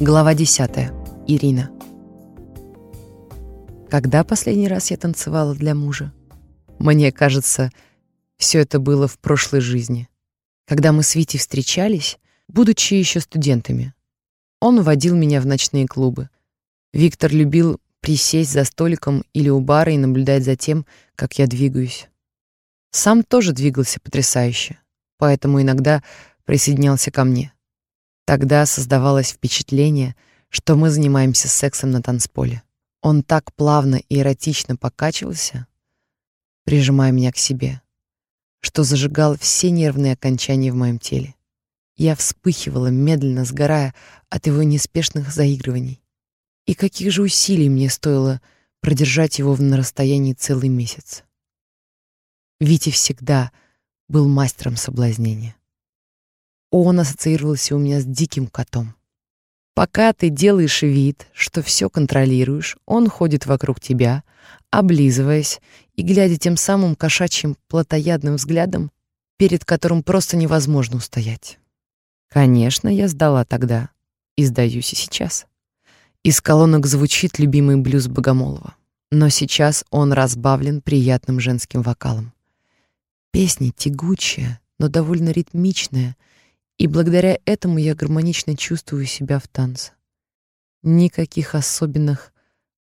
Глава 10. Ирина. Когда последний раз я танцевала для мужа? Мне кажется, все это было в прошлой жизни. Когда мы с Витей встречались, будучи еще студентами. Он водил меня в ночные клубы. Виктор любил присесть за столиком или у бара и наблюдать за тем, как я двигаюсь. Сам тоже двигался потрясающе, поэтому иногда присоединялся ко мне. Тогда создавалось впечатление, что мы занимаемся сексом на танцполе. Он так плавно и эротично покачивался, прижимая меня к себе, что зажигал все нервные окончания в моем теле. Я вспыхивала, медленно сгорая от его неспешных заигрываний. И каких же усилий мне стоило продержать его на расстоянии целый месяц. Витя всегда был мастером соблазнения. Он ассоциировался у меня с диким котом. Пока ты делаешь вид, что все контролируешь, он ходит вокруг тебя, облизываясь и глядя тем самым кошачьим плотоядным взглядом, перед которым просто невозможно устоять. Конечно, я сдала тогда и сдаюсь и сейчас. Из колонок звучит любимый блюз Богомолова, но сейчас он разбавлен приятным женским вокалом. Песня тягучая, но довольно ритмичная — и благодаря этому я гармонично чувствую себя в танце. Никаких особенных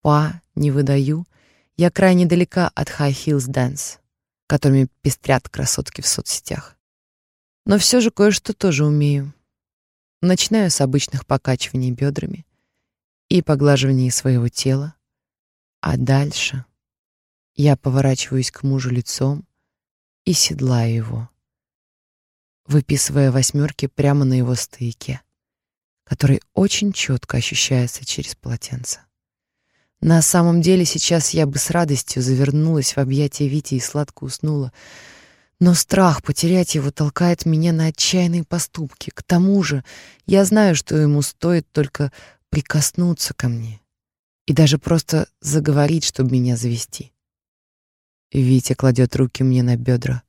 па не выдаю. Я крайне далека от high heels dance, которыми пестрят красотки в соцсетях. Но все же кое-что тоже умею. Начинаю с обычных покачиваний бедрами и поглаживаний своего тела, а дальше я поворачиваюсь к мужу лицом и седлаю его выписывая восьмерки прямо на его стойке, который очень четко ощущается через полотенце. На самом деле сейчас я бы с радостью завернулась в объятия Вити и сладко уснула, но страх потерять его толкает меня на отчаянные поступки. К тому же я знаю, что ему стоит только прикоснуться ко мне и даже просто заговорить, чтобы меня завести. Витя кладет руки мне на бедра,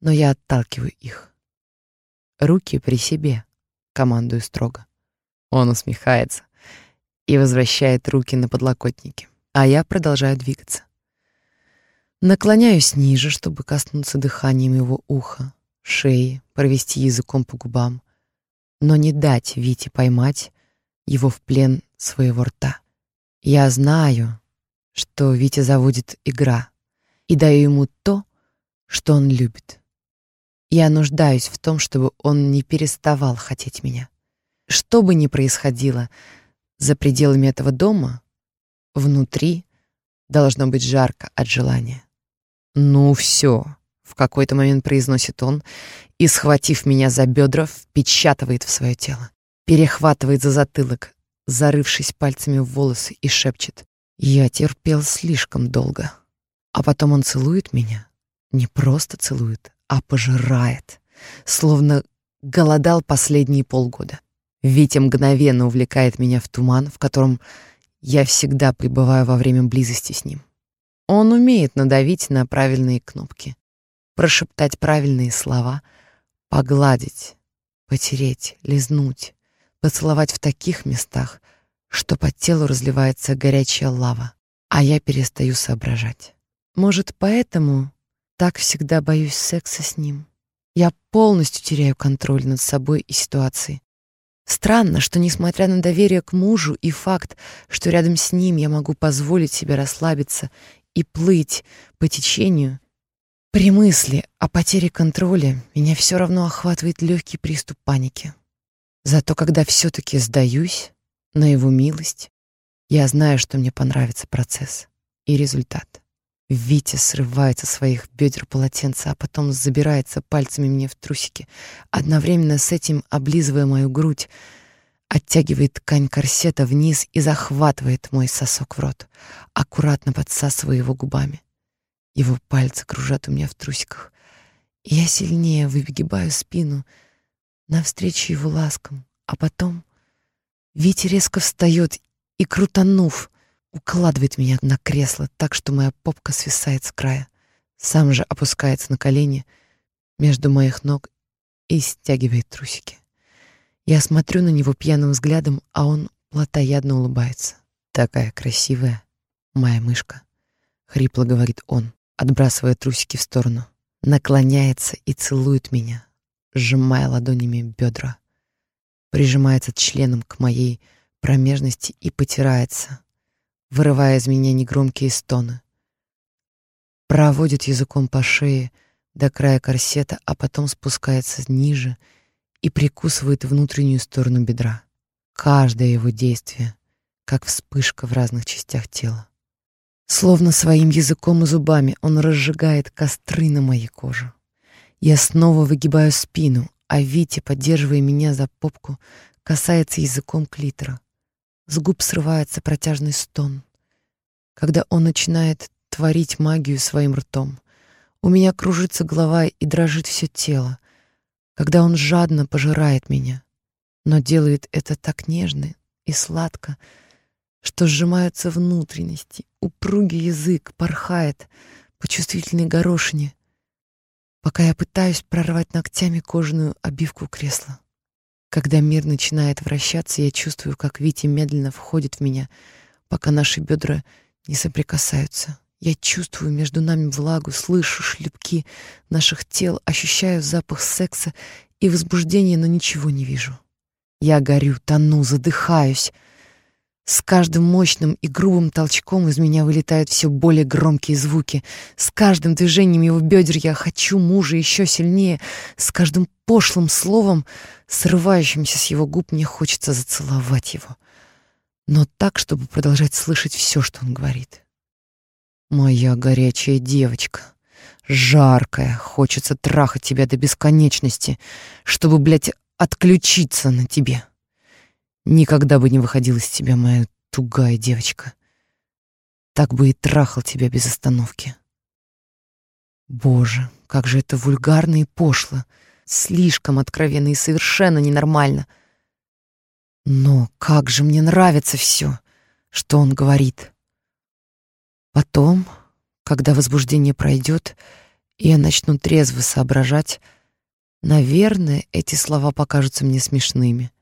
но я отталкиваю их. Руки при себе, командую строго. Он усмехается и возвращает руки на подлокотники, а я продолжаю двигаться. Наклоняюсь ниже, чтобы коснуться дыханием его уха, шеи, провести языком по губам, но не дать Вите поймать его в плен своего рта. Я знаю, что Витя заводит игра, и даю ему то, что он любит. Я нуждаюсь в том, чтобы он не переставал хотеть меня. Что бы ни происходило за пределами этого дома, внутри должно быть жарко от желания. «Ну все», — в какой-то момент произносит он и, схватив меня за бедра, впечатывает в свое тело, перехватывает за затылок, зарывшись пальцами в волосы и шепчет. «Я терпел слишком долго». А потом он целует меня, не просто целует, а пожирает, словно голодал последние полгода. Витя мгновенно увлекает меня в туман, в котором я всегда пребываю во время близости с ним. Он умеет надавить на правильные кнопки, прошептать правильные слова, погладить, потереть, лизнуть, поцеловать в таких местах, что по телу разливается горячая лава, а я перестаю соображать. Может, поэтому так всегда боюсь секса с ним. Я полностью теряю контроль над собой и ситуацией. Странно, что, несмотря на доверие к мужу и факт, что рядом с ним я могу позволить себе расслабиться и плыть по течению, при мысли о потере контроля меня все равно охватывает легкий приступ паники. Зато когда все-таки сдаюсь на его милость, я знаю, что мне понравится процесс и результат. Витя срывает со своих бедер полотенце, а потом забирается пальцами мне в трусики, одновременно с этим облизывая мою грудь, оттягивает ткань корсета вниз и захватывает мой сосок в рот, аккуратно подсасывая его губами. Его пальцы кружат у меня в трусиках. Я сильнее выгибаю спину навстречу его ласкам, а потом Витя резко встает и, крутанув, укладывает меня на кресло так, что моя попка свисает с края. Сам же опускается на колени между моих ног и стягивает трусики. Я смотрю на него пьяным взглядом, а он плотоядно улыбается. «Такая красивая, моя мышка», — хрипло говорит он, отбрасывая трусики в сторону. Наклоняется и целует меня, сжимая ладонями бедра. Прижимается членом к моей промежности и потирается, вырывая из меня негромкие стоны. Проводит языком по шее до края корсета, а потом спускается ниже — и прикусывает внутреннюю сторону бедра. Каждое его действие, как вспышка в разных частях тела. Словно своим языком и зубами он разжигает костры на моей коже. Я снова выгибаю спину, а Витя, поддерживая меня за попку, касается языком клитора. С губ срывается протяжный стон. Когда он начинает творить магию своим ртом, у меня кружится голова и дрожит все тело когда он жадно пожирает меня, но делает это так нежно и сладко, что сжимаются внутренности, упругий язык порхает по чувствительной горошине, пока я пытаюсь прорвать ногтями кожаную обивку кресла. Когда мир начинает вращаться, я чувствую, как Витя медленно входит в меня, пока наши бедра не соприкасаются. Я чувствую между нами влагу, слышу шлепки наших тел, ощущаю запах секса и возбуждения, но ничего не вижу. Я горю, тону, задыхаюсь. С каждым мощным и грубым толчком из меня вылетают все более громкие звуки. С каждым движением его бедер я хочу мужа еще сильнее. С каждым пошлым словом, срывающимся с его губ, мне хочется зацеловать его. Но так, чтобы продолжать слышать все, что он говорит. Моя горячая девочка. Жаркая. Хочется трахать тебя до бесконечности, чтобы, блядь, отключиться на тебе. Никогда бы не выходила из тебя моя тугая девочка. Так бы и трахал тебя без остановки. Боже, как же это вульгарно и пошло. Слишком откровенно и совершенно ненормально. Но как же мне нравится все, что он говорит. Потом, когда возбуждение пройдет, и я начну трезво соображать, наверное, эти слова покажутся мне смешными.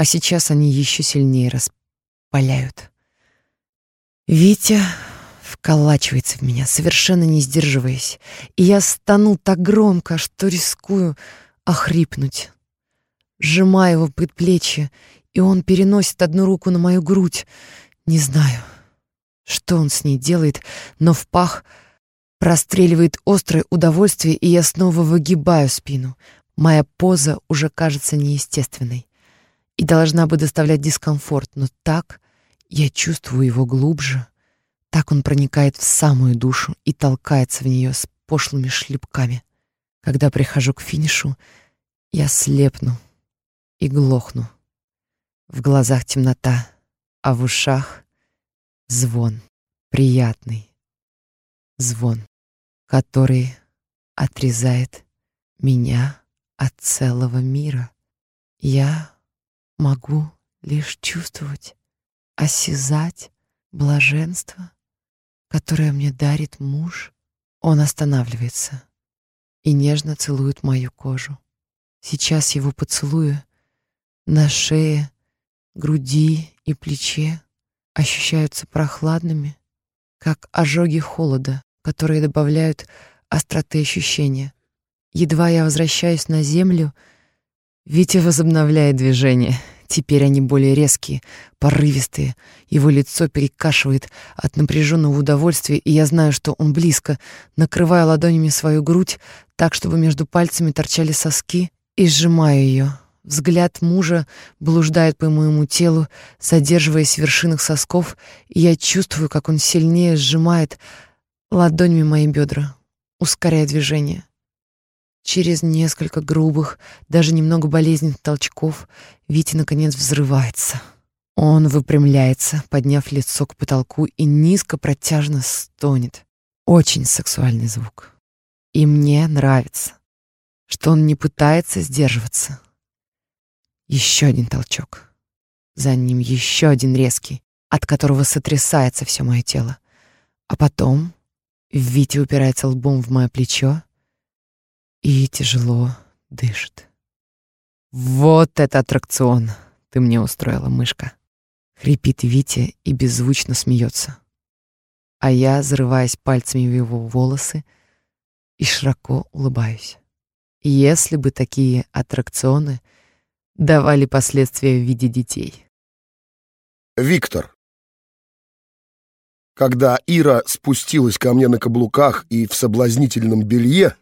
А сейчас они еще сильнее распаляют. Витя вколачивается в меня, совершенно не сдерживаясь, и я стану так громко, что рискую охрипнуть. Сжимаю его предплечье, и он переносит одну руку на мою грудь. Не знаю, что он с ней делает, но в пах простреливает острое удовольствие, и я снова выгибаю спину. Моя поза уже кажется неестественной и должна бы доставлять дискомфорт, но так я чувствую его глубже. Так он проникает в самую душу и толкается в нее с пошлыми шлепками. Когда прихожу к финишу, я слепну и глохну. В глазах темнота, а в ушах звон, приятный звон, который отрезает меня от целого мира. Я могу лишь чувствовать, осязать блаженство, которое мне дарит муж. Он останавливается и нежно целует мою кожу. Сейчас его поцелую на шее, груди и плече ощущаются прохладными, как ожоги холода, которые добавляют остроты ощущения. Едва я возвращаюсь на землю, Витя возобновляет движение. Теперь они более резкие, порывистые. Его лицо перекашивает от напряженного удовольствия, и я знаю, что он близко, накрывая ладонями свою грудь так, чтобы между пальцами торчали соски, и сжимаю ее. Взгляд мужа блуждает по моему телу, задерживаясь в вершинах сосков, и я чувствую, как он сильнее сжимает ладонями мои бедра, ускоряя движение. Через несколько грубых, даже немного болезненных толчков Витя наконец взрывается. Он выпрямляется, подняв лицо к потолку и низко протяжно стонет. Очень сексуальный звук. И мне нравится, что он не пытается сдерживаться. Еще один толчок. За ним еще один резкий, от которого сотрясается все мое тело. А потом Витя упирается лбом в мое плечо и тяжело дышит. Вот это аттракцион ты мне устроила, мышка. Хрипит Витя и беззвучно смеется. А я, зарываясь пальцами в его волосы, и широко улыбаюсь. Если бы такие аттракционы давали последствия в виде детей. Виктор. Когда Ира спустилась ко мне на каблуках и в соблазнительном белье,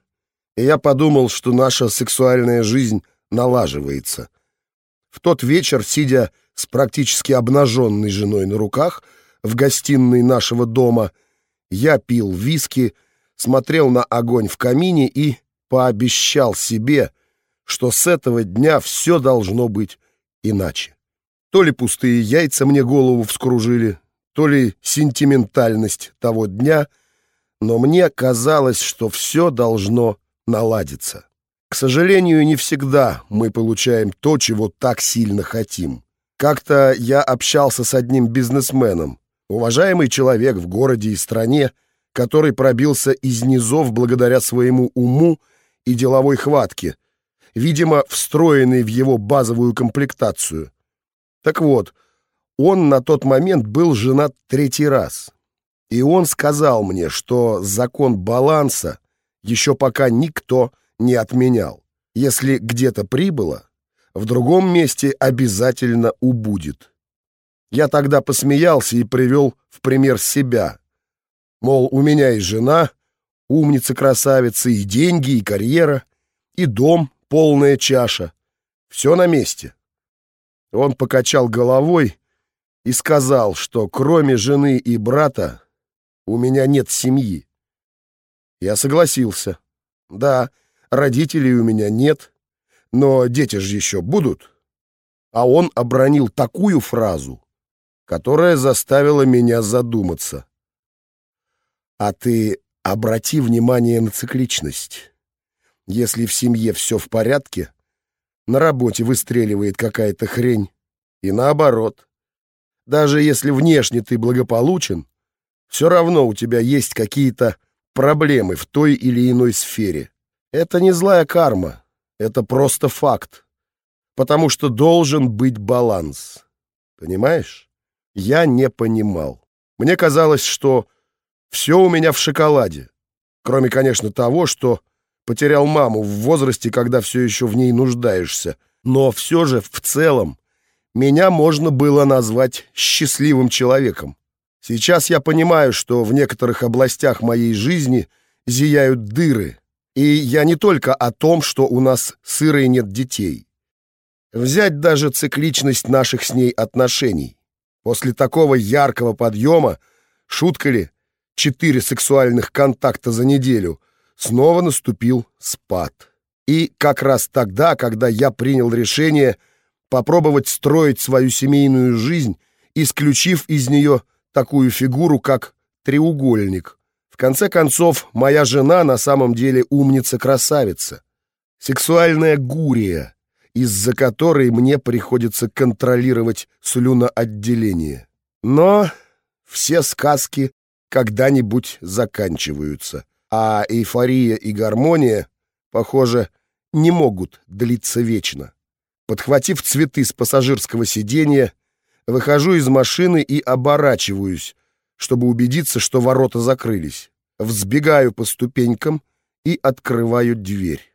я подумал, что наша сексуальная жизнь налаживается. В тот вечер, сидя с практически обнаженной женой на руках в гостиной нашего дома, я пил виски, смотрел на огонь в камине и пообещал себе, что с этого дня все должно быть иначе. То ли пустые яйца мне голову вскружили, то ли сентиментальность того дня, но мне казалось, что все должно наладиться. К сожалению, не всегда мы получаем то, чего так сильно хотим. Как-то я общался с одним бизнесменом, уважаемый человек в городе и стране, который пробился из низов благодаря своему уму и деловой хватке, видимо, встроенный в его базовую комплектацию. Так вот, он на тот момент был женат третий раз. И он сказал мне, что закон баланса еще пока никто не отменял. Если где-то прибыло, в другом месте обязательно убудет. Я тогда посмеялся и привел в пример себя. Мол, у меня и жена, умница-красавица, и деньги, и карьера, и дом, полная чаша. Все на месте. Он покачал головой и сказал, что кроме жены и брата у меня нет семьи. Я согласился. Да, родителей у меня нет, но дети же еще будут. А он обронил такую фразу, которая заставила меня задуматься. А ты обрати внимание на цикличность. Если в семье все в порядке, на работе выстреливает какая-то хрень, и наоборот. Даже если внешне ты благополучен, все равно у тебя есть какие-то проблемы в той или иной сфере. Это не злая карма, это просто факт. Потому что должен быть баланс. Понимаешь? Я не понимал. Мне казалось, что все у меня в шоколаде. Кроме, конечно, того, что потерял маму в возрасте, когда все еще в ней нуждаешься. Но все же, в целом, меня можно было назвать счастливым человеком. Сейчас я понимаю, что в некоторых областях моей жизни зияют дыры, и я не только о том, что у нас и нет детей. Взять даже цикличность наших с ней отношений. После такого яркого подъема, шутка ли, четыре сексуальных контакта за неделю, снова наступил спад. И как раз тогда, когда я принял решение попробовать строить свою семейную жизнь, исключив из нее такую фигуру, как треугольник. В конце концов, моя жена на самом деле умница-красавица. Сексуальная гурия, из-за которой мне приходится контролировать слюноотделение. Но все сказки когда-нибудь заканчиваются, а эйфория и гармония, похоже, не могут длиться вечно. Подхватив цветы с пассажирского сиденья, выхожу из машины и оборачиваюсь, чтобы убедиться, что ворота закрылись. Взбегаю по ступенькам и открываю дверь.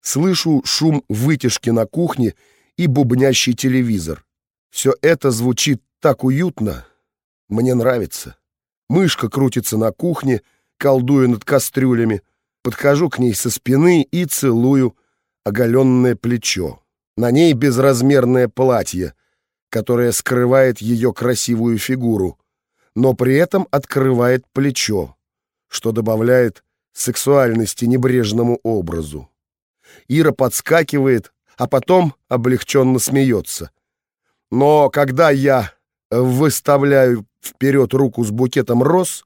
Слышу шум вытяжки на кухне и бубнящий телевизор. Все это звучит так уютно. Мне нравится. Мышка крутится на кухне, колдуя над кастрюлями. Подхожу к ней со спины и целую оголенное плечо. На ней безразмерное платье, которое скрывает ее красивую фигуру, но при этом открывает плечо, что добавляет сексуальности небрежному образу. Ира подскакивает, а потом облегченно смеется. Но когда я выставляю вперед руку с букетом роз,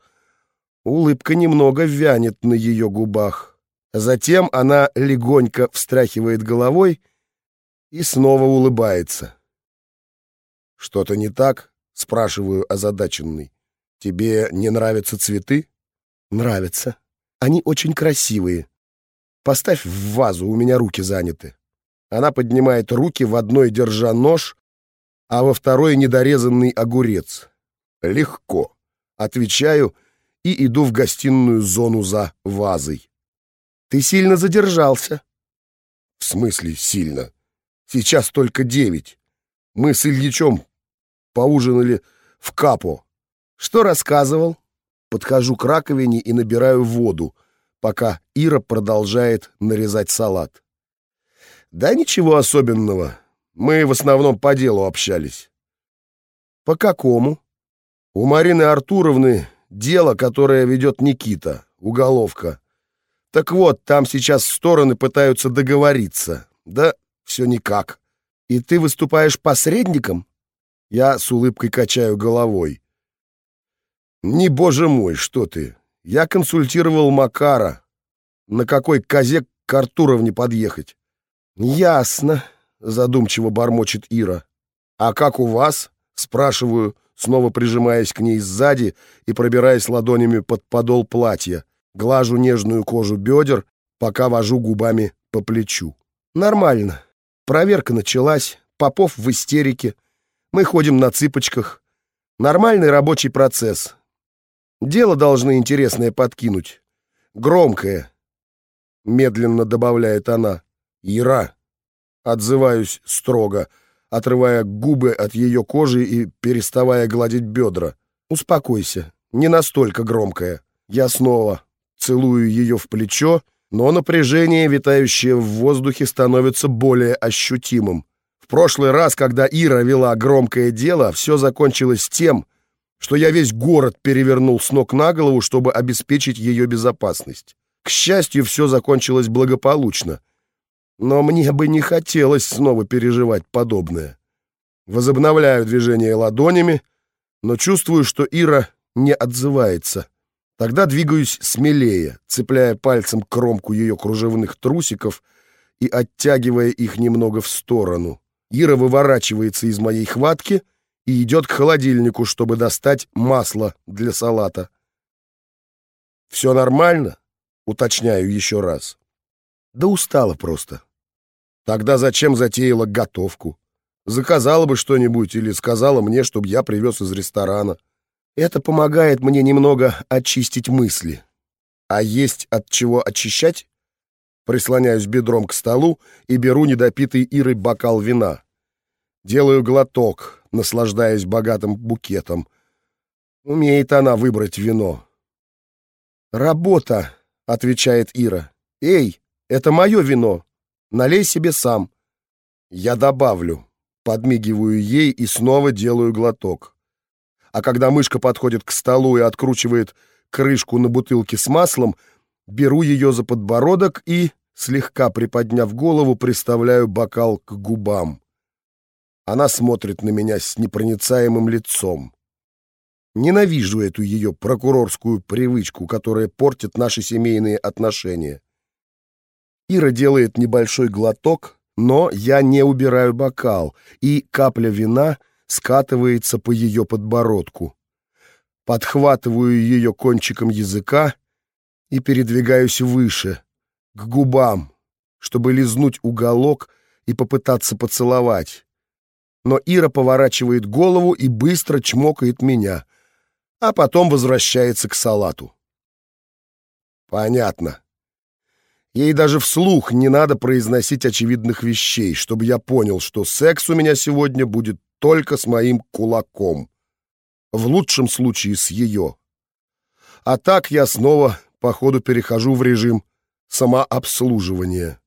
улыбка немного вянет на ее губах. Затем она легонько встряхивает головой и снова улыбается. «Что-то не так?» — спрашиваю озадаченный. «Тебе не нравятся цветы?» «Нравятся. Они очень красивые. Поставь в вазу, у меня руки заняты». Она поднимает руки, в одной держа нож, а во второй недорезанный огурец. Легко. Отвечаю и иду в гостиную зону за вазой. Ты сильно задержался. В смысле сильно? Сейчас только девять. Мы с Ильичом поужинали в капо. Что рассказывал? Подхожу к раковине и набираю воду, пока Ира продолжает нарезать салат. Да ничего особенного. Мы в основном по делу общались. По какому? У Марины Артуровны дело, которое ведет Никита, уголовка. Так вот, там сейчас стороны пытаются договориться. Да все никак. И ты выступаешь посредником? Я с улыбкой качаю головой. Не, боже мой, что ты. Я консультировал Макара. На какой козе к Артуровне подъехать? Ясно, задумчиво бормочет Ира. А как у вас? Спрашиваю, снова прижимаясь к ней сзади и пробираясь ладонями под подол платья. Глажу нежную кожу бедер, пока вожу губами по плечу. Нормально. Проверка началась, Попов в истерике. Мы ходим на цыпочках. Нормальный рабочий процесс. Дело должны интересное подкинуть. Громкое. Медленно добавляет она. Ира. Отзываюсь строго, отрывая губы от ее кожи и переставая гладить бедра. Успокойся. Не настолько громкое. Я снова целую ее в плечо, но напряжение, витающее в воздухе, становится более ощутимым. Прошлый раз, когда Ира вела громкое дело, все закончилось тем, что я весь город перевернул с ног на голову, чтобы обеспечить ее безопасность. К счастью, все закончилось благополучно. Но мне бы не хотелось снова переживать подобное. Возобновляю движение ладонями, но чувствую, что Ира не отзывается. Тогда двигаюсь смелее, цепляя пальцем кромку ее кружевных трусиков и оттягивая их немного в сторону. Ира выворачивается из моей хватки и идет к холодильнику, чтобы достать масло для салата. «Все нормально?» — уточняю еще раз. «Да устала просто». «Тогда зачем затеяла готовку? Заказала бы что-нибудь или сказала мне, чтобы я привез из ресторана». Это помогает мне немного очистить мысли. А есть от чего очищать? Прислоняюсь бедром к столу и беру недопитый Ирой бокал вина. Делаю глоток, наслаждаясь богатым букетом. Умеет она выбрать вино. «Работа», — отвечает Ира. «Эй, это мое вино. Налей себе сам». Я добавлю, подмигиваю ей и снова делаю глоток а когда мышка подходит к столу и откручивает крышку на бутылке с маслом, беру ее за подбородок и, слегка приподняв голову, приставляю бокал к губам. Она смотрит на меня с непроницаемым лицом. Ненавижу эту ее прокурорскую привычку, которая портит наши семейные отношения. Ира делает небольшой глоток, но я не убираю бокал, и капля вина — скатывается по ее подбородку. Подхватываю ее кончиком языка и передвигаюсь выше, к губам, чтобы лизнуть уголок и попытаться поцеловать. Но Ира поворачивает голову и быстро чмокает меня, а потом возвращается к салату. Понятно. Ей даже вслух не надо произносить очевидных вещей, чтобы я понял, что секс у меня сегодня будет только с моим кулаком. В лучшем случае с ее. А так я снова, походу, перехожу в режим самообслуживания.